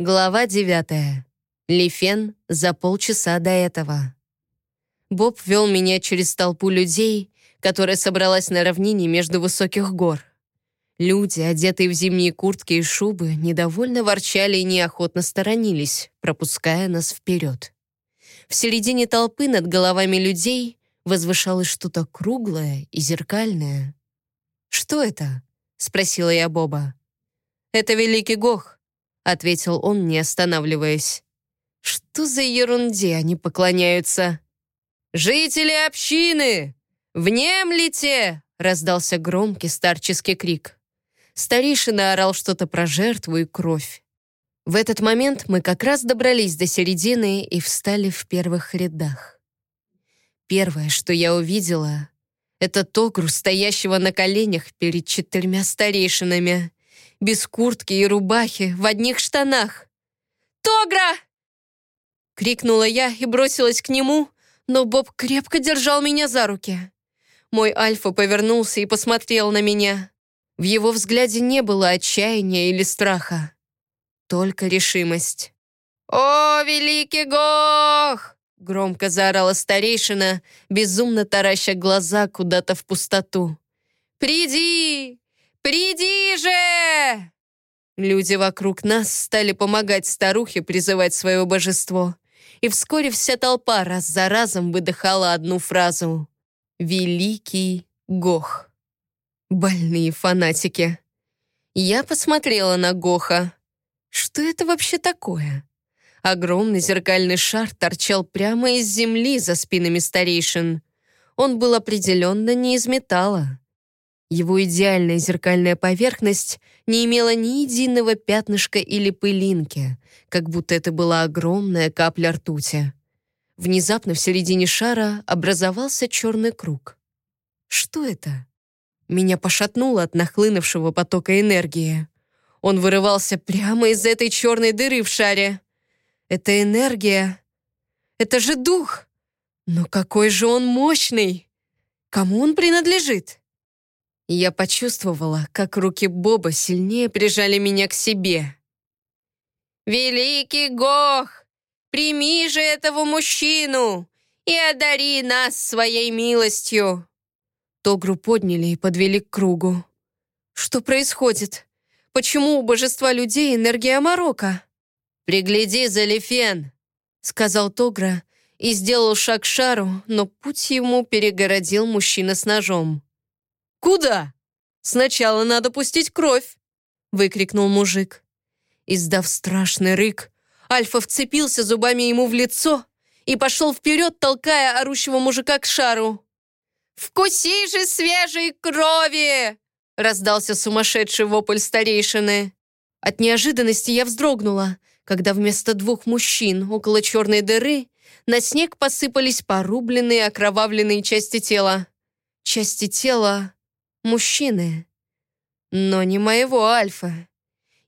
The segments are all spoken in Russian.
Глава девятая. Лифен за полчаса до этого. Боб вел меня через толпу людей, которая собралась на равнине между высоких гор. Люди, одетые в зимние куртки и шубы, недовольно ворчали и неохотно сторонились, пропуская нас вперед. В середине толпы над головами людей возвышалось что-то круглое и зеркальное. «Что это?» — спросила я Боба. «Это Великий Гох», — ответил он, не останавливаясь. «Что за ерунде они поклоняются?» «Жители общины! Внемлите!» — раздался громкий старческий крик. Старейшина орал что-то про жертву и кровь. В этот момент мы как раз добрались до середины и встали в первых рядах. Первое, что я увидела, это Тогру, стоящего на коленях перед четырьмя старейшинами, без куртки и рубахи, в одних штанах. «Тогра!» — крикнула я и бросилась к нему, но Боб крепко держал меня за руки. Мой Альфа повернулся и посмотрел на меня. В его взгляде не было отчаяния или страха, только решимость. «О, великий Гох!» — громко заорала старейшина, безумно тараща глаза куда-то в пустоту. «Приди! Приди же!» Люди вокруг нас стали помогать старухе призывать свое божество, и вскоре вся толпа раз за разом выдыхала одну фразу «Великий Гох». Больные фанатики. Я посмотрела на Гоха. Что это вообще такое? Огромный зеркальный шар торчал прямо из земли за спинами старейшин. Он был определенно не из металла. Его идеальная зеркальная поверхность не имела ни единого пятнышка или пылинки, как будто это была огромная капля ртути. Внезапно в середине шара образовался черный круг. Что это? Меня пошатнуло от нахлынувшего потока энергии. Он вырывался прямо из этой черной дыры в шаре. Это энергия. Это же дух. Но какой же он мощный! Кому он принадлежит? Я почувствовала, как руки Боба сильнее прижали меня к себе. «Великий Гох, прими же этого мужчину и одари нас своей милостью!» Тогру подняли и подвели к кругу. «Что происходит? Почему у божества людей энергия Марокко?» «Пригляди за Лефен», — сказал Тогра и сделал шаг к шару, но путь ему перегородил мужчина с ножом. «Куда? Сначала надо пустить кровь!» — выкрикнул мужик. Издав страшный рык, Альфа вцепился зубами ему в лицо и пошел вперед, толкая орущего мужика к шару. «Вкуси же свежей крови!» раздался сумасшедший вопль старейшины. От неожиданности я вздрогнула, когда вместо двух мужчин около черной дыры на снег посыпались порубленные окровавленные части тела. Части тела мужчины. Но не моего Альфа.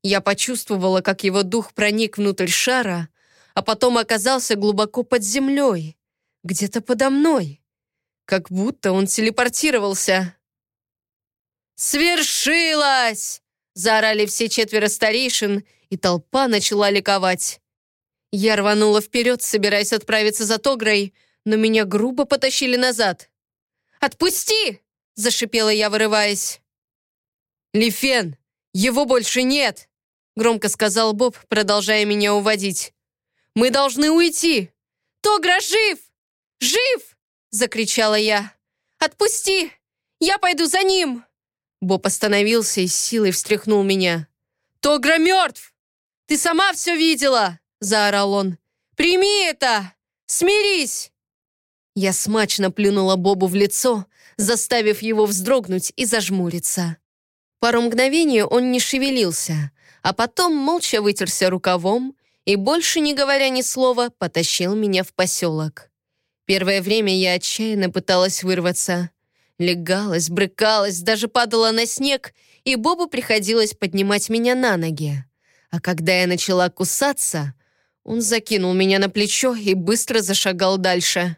Я почувствовала, как его дух проник внутрь шара, а потом оказался глубоко под землей, где-то подо мной как будто он телепортировался. «Свершилось!» — заорали все четверо старейшин, и толпа начала ликовать. Я рванула вперед, собираясь отправиться за Тогрой, но меня грубо потащили назад. «Отпусти!» — зашипела я, вырываясь. «Лифен, его больше нет!» — громко сказал Боб, продолжая меня уводить. «Мы должны уйти!» «Тогра жив! Жив!» закричала я. «Отпусти! Я пойду за ним!» Боб остановился и с силой встряхнул меня. «Тогра мертв! Ты сама все видела!» заорал он. «Прими это! Смирись!» Я смачно плюнула Бобу в лицо, заставив его вздрогнуть и зажмуриться. Пару мгновений он не шевелился, а потом молча вытерся рукавом и, больше не говоря ни слова, потащил меня в поселок. Первое время я отчаянно пыталась вырваться. Легалась, брыкалась, даже падала на снег, и Бобу приходилось поднимать меня на ноги. А когда я начала кусаться, он закинул меня на плечо и быстро зашагал дальше.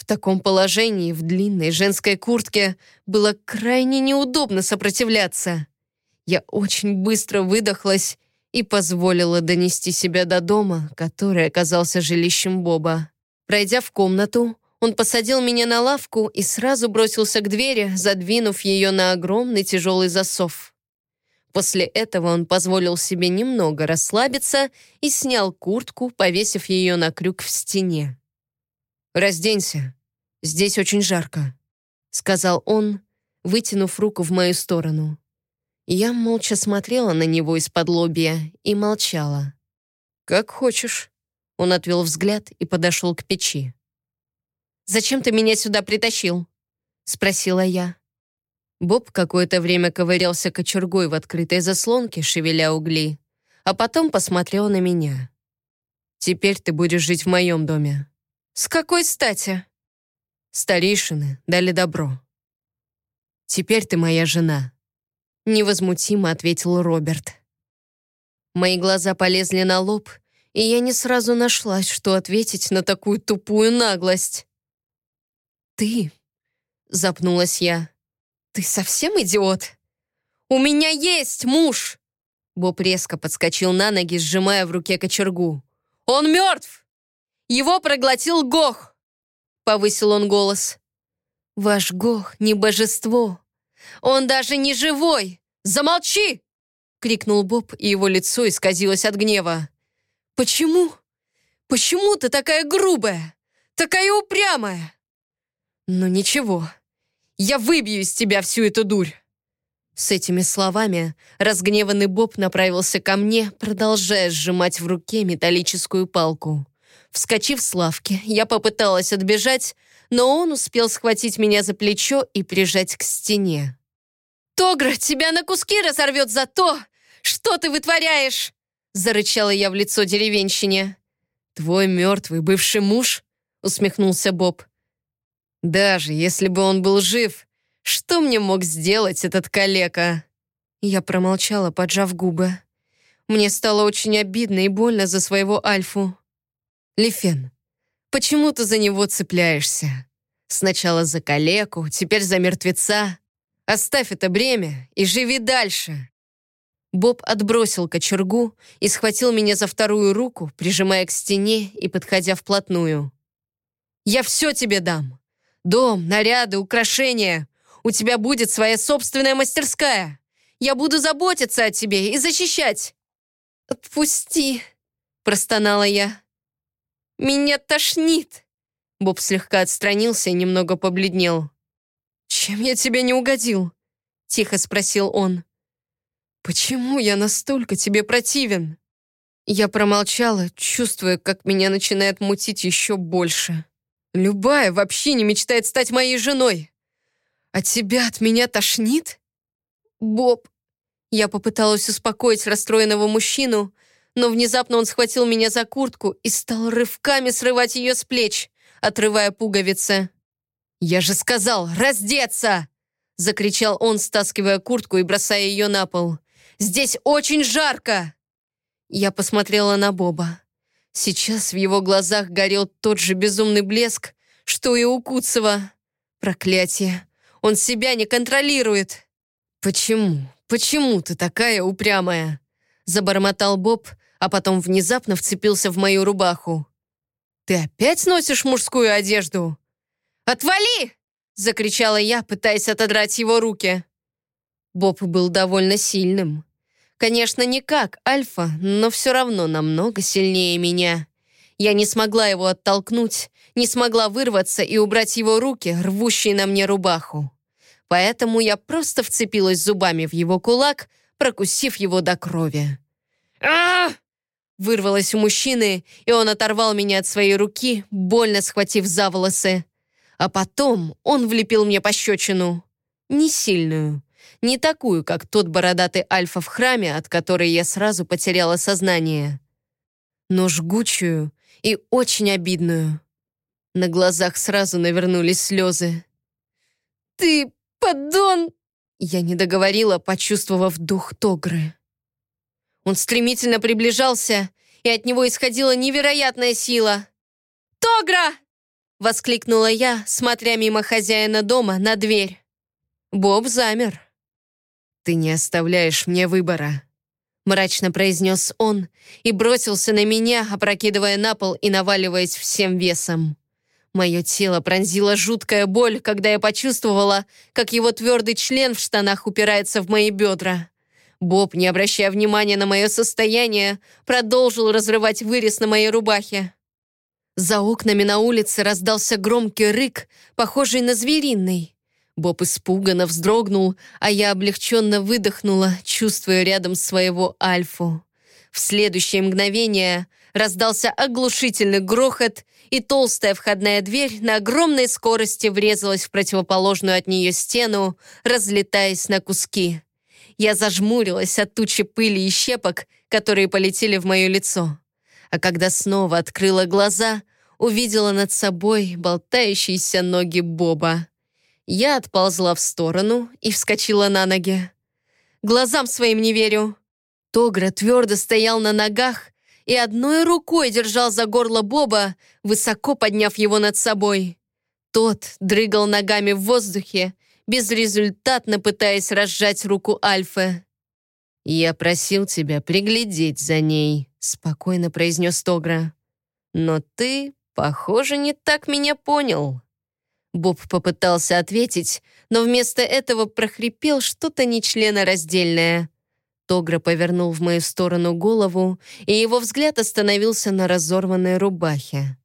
В таком положении, в длинной женской куртке, было крайне неудобно сопротивляться. Я очень быстро выдохлась и позволила донести себя до дома, который оказался жилищем Боба. Пройдя в комнату, он посадил меня на лавку и сразу бросился к двери, задвинув ее на огромный тяжелый засов. После этого он позволил себе немного расслабиться и снял куртку, повесив ее на крюк в стене. «Разденься, здесь очень жарко», — сказал он, вытянув руку в мою сторону. Я молча смотрела на него из-под лобья и молчала. «Как хочешь». Он отвел взгляд и подошел к печи. «Зачем ты меня сюда притащил?» — спросила я. Боб какое-то время ковырялся кочергой в открытой заслонке, шевеля угли, а потом посмотрел на меня. «Теперь ты будешь жить в моем доме». «С какой стати?» «Старейшины дали добро». «Теперь ты моя жена», — невозмутимо ответил Роберт. Мои глаза полезли на лоб, и я не сразу нашлась, что ответить на такую тупую наглость. «Ты?» — запнулась я. «Ты совсем идиот? У меня есть муж!» Боб резко подскочил на ноги, сжимая в руке кочергу. «Он мертв! Его проглотил Гох!» Повысил он голос. «Ваш Гох не божество. Он даже не живой! Замолчи!» Крикнул Боб, и его лицо исказилось от гнева. «Почему? Почему ты такая грубая? Такая упрямая?» «Ну ничего, я выбью из тебя всю эту дурь!» С этими словами разгневанный Боб направился ко мне, продолжая сжимать в руке металлическую палку. Вскочив с лавки, я попыталась отбежать, но он успел схватить меня за плечо и прижать к стене. «Тогра тебя на куски разорвет за то, что ты вытворяешь!» зарычала я в лицо деревенщине. «Твой мертвый бывший муж?» усмехнулся Боб. Даже если бы он был жив, что мне мог сделать этот калека? Я промолчала, поджав губы. Мне стало очень обидно и больно за своего Альфу. Лифен, почему ты за него цепляешься? Сначала за калеку, теперь за мертвеца. Оставь это бремя и живи дальше. Боб отбросил кочергу и схватил меня за вторую руку, прижимая к стене и подходя вплотную. «Я все тебе дам. Дом, наряды, украшения. У тебя будет своя собственная мастерская. Я буду заботиться о тебе и защищать». «Отпусти», — простонала я. «Меня тошнит». Боб слегка отстранился и немного побледнел. «Чем я тебе не угодил?» — тихо спросил он. «Почему я настолько тебе противен?» Я промолчала, чувствуя, как меня начинает мутить еще больше. Любая вообще не мечтает стать моей женой. А тебя от меня тошнит? Боб. Я попыталась успокоить расстроенного мужчину, но внезапно он схватил меня за куртку и стал рывками срывать ее с плеч, отрывая пуговицы. «Я же сказал, раздеться!» Закричал он, стаскивая куртку и бросая ее на пол. «Здесь очень жарко!» Я посмотрела на Боба. Сейчас в его глазах горел тот же безумный блеск, что и у Куцева. Проклятие! Он себя не контролирует! «Почему? Почему ты такая упрямая?» Забормотал Боб, а потом внезапно вцепился в мою рубаху. «Ты опять носишь мужскую одежду?» «Отвали!» — закричала я, пытаясь отодрать его руки. Боб был довольно сильным. Конечно, не как Альфа, но все равно намного сильнее меня. Я не смогла его оттолкнуть, не смогла вырваться и убрать его руки, рвущие на мне рубаху. Поэтому я просто вцепилась зубами в его кулак, прокусив его до крови. а Вырвалось у мужчины, и он оторвал меня от своей руки, больно схватив за волосы. А потом он влепил мне пощечину. Не сильную, не такую, как тот бородатый альфа в храме, от которой я сразу потеряла сознание, но жгучую и очень обидную. На глазах сразу навернулись слезы. «Ты поддон!» Я не договорила, почувствовав дух Тогры. Он стремительно приближался, и от него исходила невероятная сила. «Тогра!» — воскликнула я, смотря мимо хозяина дома на дверь. Боб замер. «Ты не оставляешь мне выбора. мрачно произнес он и бросился на меня, опрокидывая на пол и наваливаясь всем весом. Мое тело пронзила жуткая боль, когда я почувствовала, как его твердый член в штанах упирается в мои бедра. Боб, не обращая внимания на мое состояние, продолжил разрывать вырез на моей рубахе. За окнами на улице раздался громкий рык, похожий на звериный. Боб испуганно вздрогнул, а я облегченно выдохнула, чувствуя рядом своего Альфу. В следующее мгновение раздался оглушительный грохот, и толстая входная дверь на огромной скорости врезалась в противоположную от нее стену, разлетаясь на куски. Я зажмурилась от тучи пыли и щепок, которые полетели в мое лицо. А когда снова открыла глаза, увидела над собой болтающиеся ноги Боба. Я отползла в сторону и вскочила на ноги. Глазам своим не верю. Тогра твердо стоял на ногах и одной рукой держал за горло Боба, высоко подняв его над собой. Тот дрыгал ногами в воздухе, безрезультатно пытаясь разжать руку Альфы. «Я просил тебя приглядеть за ней», — спокойно произнес Тогра. «Но ты, похоже, не так меня понял». Боб попытался ответить, но вместо этого прохрипел что-то нечленораздельное. Тогра повернул в мою сторону голову, и его взгляд остановился на разорванной рубахе.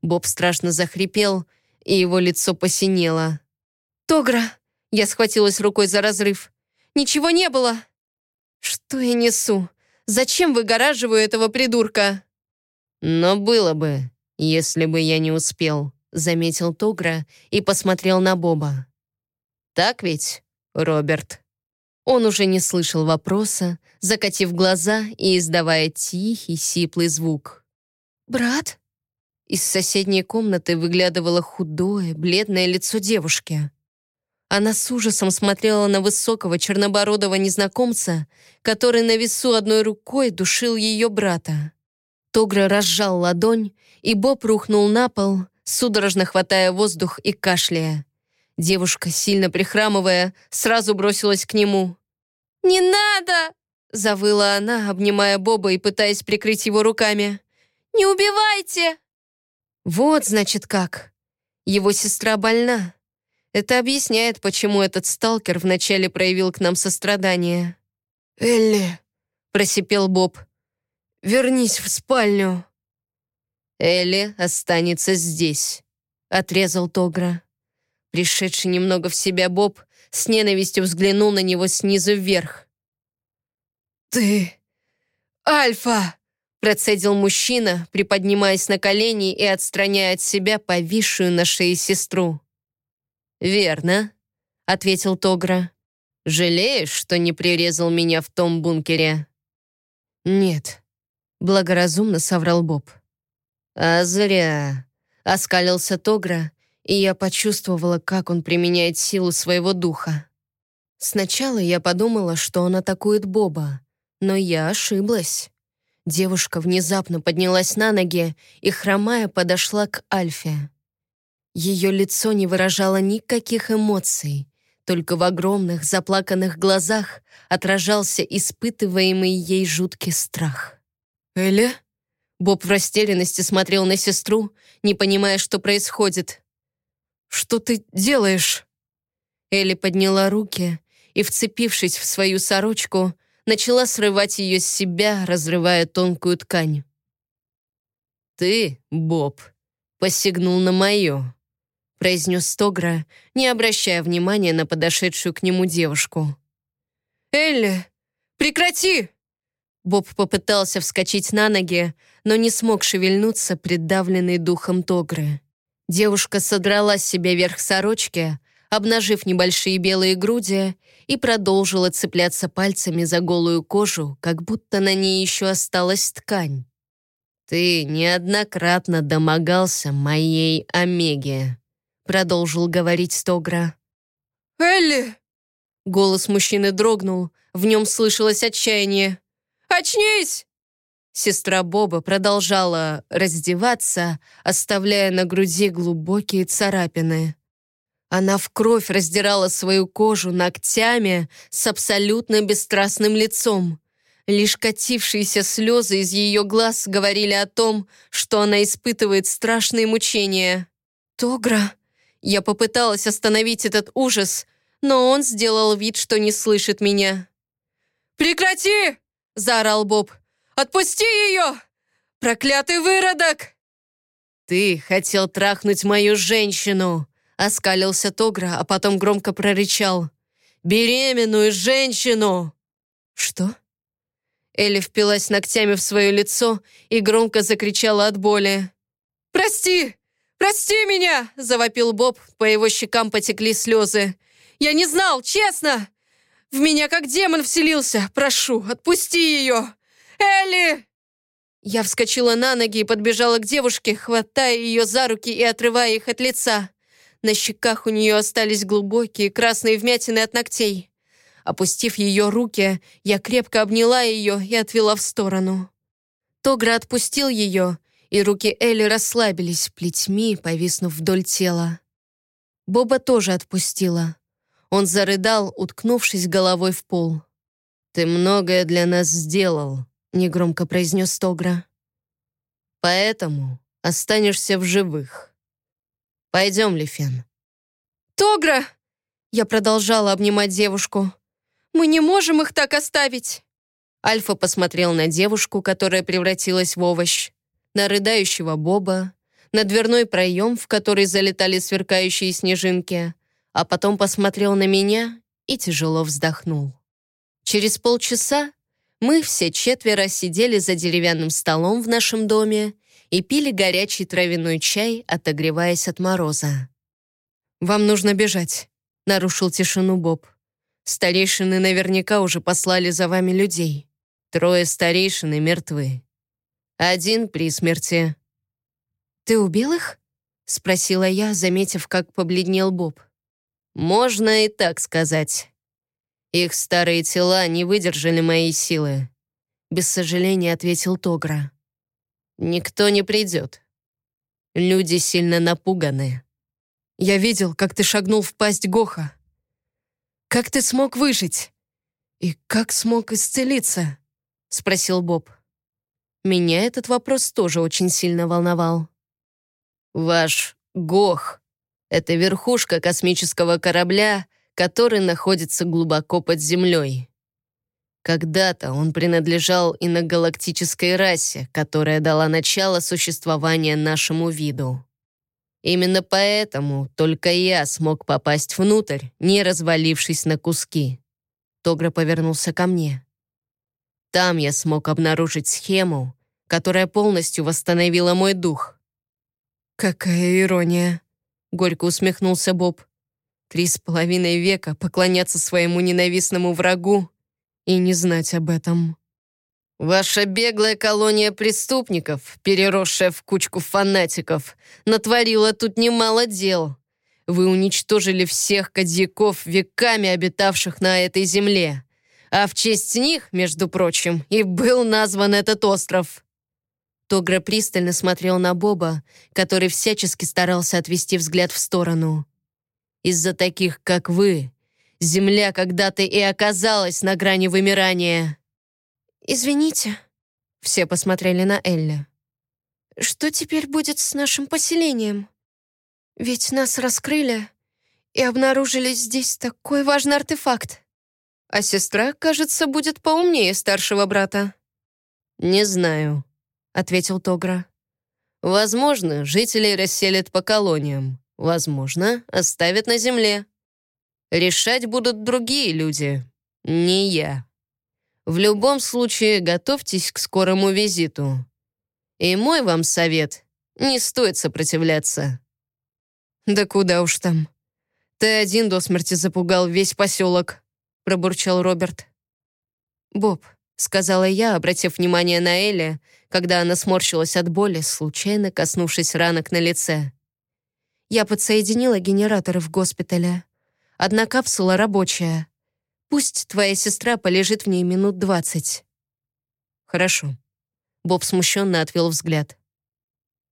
Боб страшно захрипел, и его лицо посинело. «Тогра!» Я схватилась рукой за разрыв. «Ничего не было!» «Что я несу? Зачем выгораживаю этого придурка?» «Но было бы, если бы я не успел», — заметил Тогра и посмотрел на Боба. «Так ведь, Роберт?» Он уже не слышал вопроса, закатив глаза и издавая тихий, сиплый звук. «Брат?» Из соседней комнаты выглядывало худое, бледное лицо девушки. Она с ужасом смотрела на высокого чернобородого незнакомца, который на весу одной рукой душил ее брата. Тогра разжал ладонь, и Боб рухнул на пол, судорожно хватая воздух и кашляя. Девушка, сильно прихрамывая, сразу бросилась к нему. «Не надо!» — завыла она, обнимая Боба и пытаясь прикрыть его руками. «Не убивайте!» «Вот, значит, как. Его сестра больна. Это объясняет, почему этот сталкер вначале проявил к нам сострадание. «Элли», — просипел Боб, — «вернись в спальню». «Элли останется здесь», — отрезал Тогра. Пришедший немного в себя Боб с ненавистью взглянул на него снизу вверх. «Ты... Альфа!» процедил мужчина, приподнимаясь на колени и отстраняя от себя повисшую на шее сестру. «Верно», — ответил Тогра. «Жалеешь, что не прирезал меня в том бункере?» «Нет», — благоразумно соврал Боб. «А зря», — оскалился Тогра, и я почувствовала, как он применяет силу своего духа. Сначала я подумала, что он атакует Боба, но я ошиблась. Девушка внезапно поднялась на ноги и, хромая, подошла к Альфе. Ее лицо не выражало никаких эмоций, только в огромных заплаканных глазах отражался испытываемый ей жуткий страх. «Эля?» Боб в растерянности смотрел на сестру, не понимая, что происходит. «Что ты делаешь?» Элли подняла руки и, вцепившись в свою сорочку, начала срывать ее с себя, разрывая тонкую ткань. «Ты, Боб, посягнул на мою», произнес Стогра, не обращая внимания на подошедшую к нему девушку. «Элли, прекрати!» Боб попытался вскочить на ноги, но не смог шевельнуться, придавленный духом Тогры. Девушка содрала с себя верх сорочки, обнажив небольшие белые груди, и продолжила цепляться пальцами за голую кожу, как будто на ней еще осталась ткань. «Ты неоднократно домогался моей Омеге», продолжил говорить Стогра. «Элли!» Голос мужчины дрогнул, в нем слышалось отчаяние. «Очнись!» Сестра Боба продолжала раздеваться, оставляя на груди глубокие царапины. Она в кровь раздирала свою кожу ногтями с абсолютно бесстрастным лицом. Лишь катившиеся слезы из ее глаз говорили о том, что она испытывает страшные мучения. «Тогра!» Я попыталась остановить этот ужас, но он сделал вид, что не слышит меня. «Прекрати!» — заорал Боб. «Отпусти ее! Проклятый выродок!» «Ты хотел трахнуть мою женщину!» — оскалился Тогра, а потом громко прорычал. «Беременную женщину!» «Что?» Элли впилась ногтями в свое лицо и громко закричала от боли. «Прости! Прости меня!» — завопил Боб, по его щекам потекли слезы. «Я не знал, честно! В меня как демон вселился! Прошу, отпусти ее! Элли!» Я вскочила на ноги и подбежала к девушке, хватая ее за руки и отрывая их от лица. На щеках у нее остались глубокие красные вмятины от ногтей. Опустив ее руки, я крепко обняла ее и отвела в сторону. Тогра отпустил ее, и руки Элли расслабились плетьми, повиснув вдоль тела. Боба тоже отпустила. Он зарыдал, уткнувшись головой в пол. «Ты многое для нас сделал», — негромко произнес Тогра. «Поэтому останешься в живых. Пойдем, Лифен». «Тогра!» Я продолжала обнимать девушку. «Мы не можем их так оставить!» Альфа посмотрел на девушку, которая превратилась в овощ, на рыдающего Боба, на дверной проем, в который залетали сверкающие снежинки, а потом посмотрел на меня и тяжело вздохнул. Через полчаса мы все четверо сидели за деревянным столом в нашем доме и пили горячий травяной чай, отогреваясь от мороза. «Вам нужно бежать», — нарушил тишину Боб. «Старейшины наверняка уже послали за вами людей. Трое старейшины мертвы. Один при смерти». «Ты убил их?» — спросила я, заметив, как побледнел Боб. «Можно и так сказать. Их старые тела не выдержали моей силы. Без сожаления ответил Тогра. Никто не придет. Люди сильно напуганы. Я видел, как ты шагнул в пасть Гоха. Как ты смог выжить? И как смог исцелиться? Спросил Боб. Меня этот вопрос тоже очень сильно волновал. Ваш Гох — это верхушка космического корабля, который находится глубоко под землей. Когда-то он принадлежал иногалактической расе, которая дала начало существования нашему виду. Именно поэтому только я смог попасть внутрь, не развалившись на куски. Тогра повернулся ко мне. Там я смог обнаружить схему, которая полностью восстановила мой дух. «Какая ирония!» — горько усмехнулся Боб. Три с половиной века поклоняться своему ненавистному врагу и не знать об этом. Ваша беглая колония преступников, переросшая в кучку фанатиков, натворила тут немало дел. Вы уничтожили всех кадьяков, веками обитавших на этой земле. А в честь них, между прочим, и был назван этот остров. Тогра пристально смотрел на Боба, который всячески старался отвести взгляд в сторону. Из-за таких, как вы, Земля когда-то и оказалась на грани вымирания». «Извините», — все посмотрели на Элли. «Что теперь будет с нашим поселением? Ведь нас раскрыли и обнаружили здесь такой важный артефакт. А сестра, кажется, будет поумнее старшего брата». «Не знаю», — ответил Тогра. «Возможно, жителей расселят по колониям возможно, оставят на земле. Решать будут другие люди, не я. В любом случае, готовьтесь к скорому визиту. И мой вам совет — не стоит сопротивляться. «Да куда уж там. Ты один до смерти запугал весь поселок», — пробурчал Роберт. «Боб», — сказала я, обратив внимание на Элли, когда она сморщилась от боли, случайно коснувшись ранок на лице. Я подсоединила генераторы в госпитале. Одна капсула рабочая. Пусть твоя сестра полежит в ней минут двадцать». «Хорошо». Боб смущенно отвел взгляд.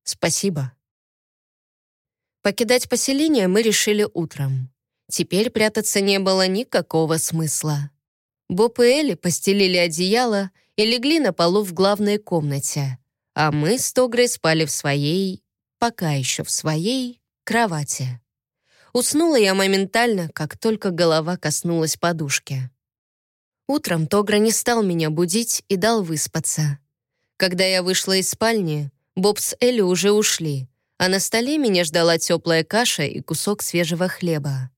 «Спасибо». Покидать поселение мы решили утром. Теперь прятаться не было никакого смысла. Боб и Элли постелили одеяло и легли на полу в главной комнате, а мы с Тогрой спали в своей, пока еще в своей, кровати. Уснула я моментально, как только голова коснулась подушки. Утром Тогра не стал меня будить и дал выспаться. Когда я вышла из спальни, Боб с Элли уже ушли, а на столе меня ждала теплая каша и кусок свежего хлеба.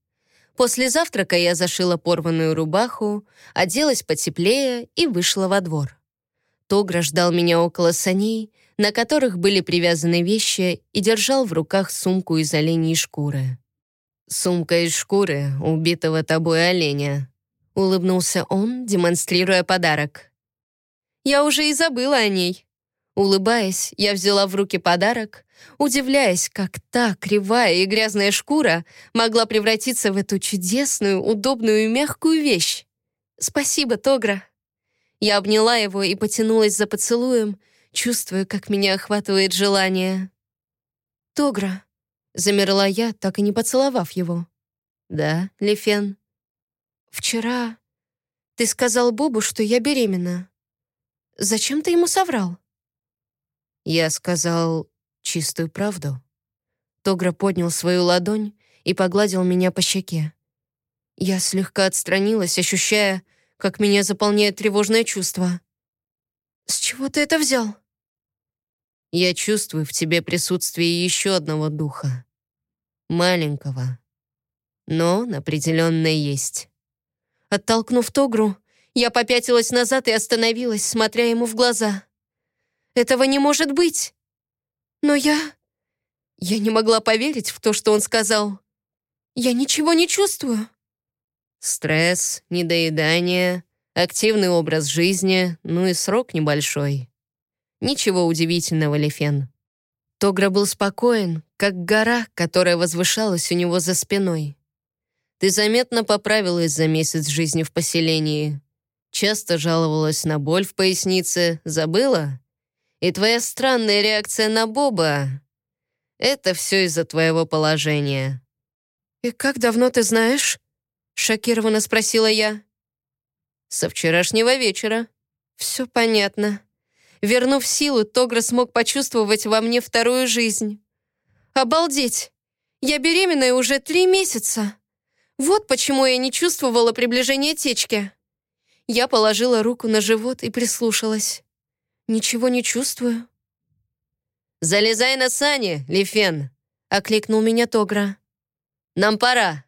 После завтрака я зашила порванную рубаху, оделась потеплее и вышла во двор. Тогра ждал меня около саней, на которых были привязаны вещи, и держал в руках сумку из оленей шкуры. «Сумка из шкуры убитого тобой оленя», — улыбнулся он, демонстрируя подарок. «Я уже и забыла о ней». Улыбаясь, я взяла в руки подарок, удивляясь, как та кривая и грязная шкура могла превратиться в эту чудесную, удобную и мягкую вещь. «Спасибо, Тогра». Я обняла его и потянулась за поцелуем, чувствуя, как меня охватывает желание. «Тогра», — замерла я, так и не поцеловав его. «Да, Лефен?» «Вчера ты сказал Бобу, что я беременна. Зачем ты ему соврал?» Я сказал чистую правду. Тогра поднял свою ладонь и погладил меня по щеке. Я слегка отстранилась, ощущая, как меня заполняет тревожное чувство. «С чего ты это взял?» «Я чувствую в тебе присутствие еще одного духа. Маленького. Но он определенно есть». Оттолкнув Тогру, я попятилась назад и остановилась, смотря ему в глаза. «Этого не может быть!» Но я... Я не могла поверить в то, что он сказал. Я ничего не чувствую. Стресс, недоедание, активный образ жизни, ну и срок небольшой. Ничего удивительного, Лефен. Тогра был спокоен, как гора, которая возвышалась у него за спиной. Ты заметно поправилась за месяц жизни в поселении. Часто жаловалась на боль в пояснице. Забыла? И твоя странная реакция на Боба — это все из-за твоего положения». «И как давно ты знаешь?» — шокированно спросила я. «Со вчерашнего вечера». «Все понятно». Вернув силу, Тогра смог почувствовать во мне вторую жизнь. «Обалдеть! Я беременная уже три месяца. Вот почему я не чувствовала приближения течки». Я положила руку на живот и прислушалась. «Ничего не чувствую». «Залезай на сани, Лифен!» — окликнул меня Тогра. «Нам пора!»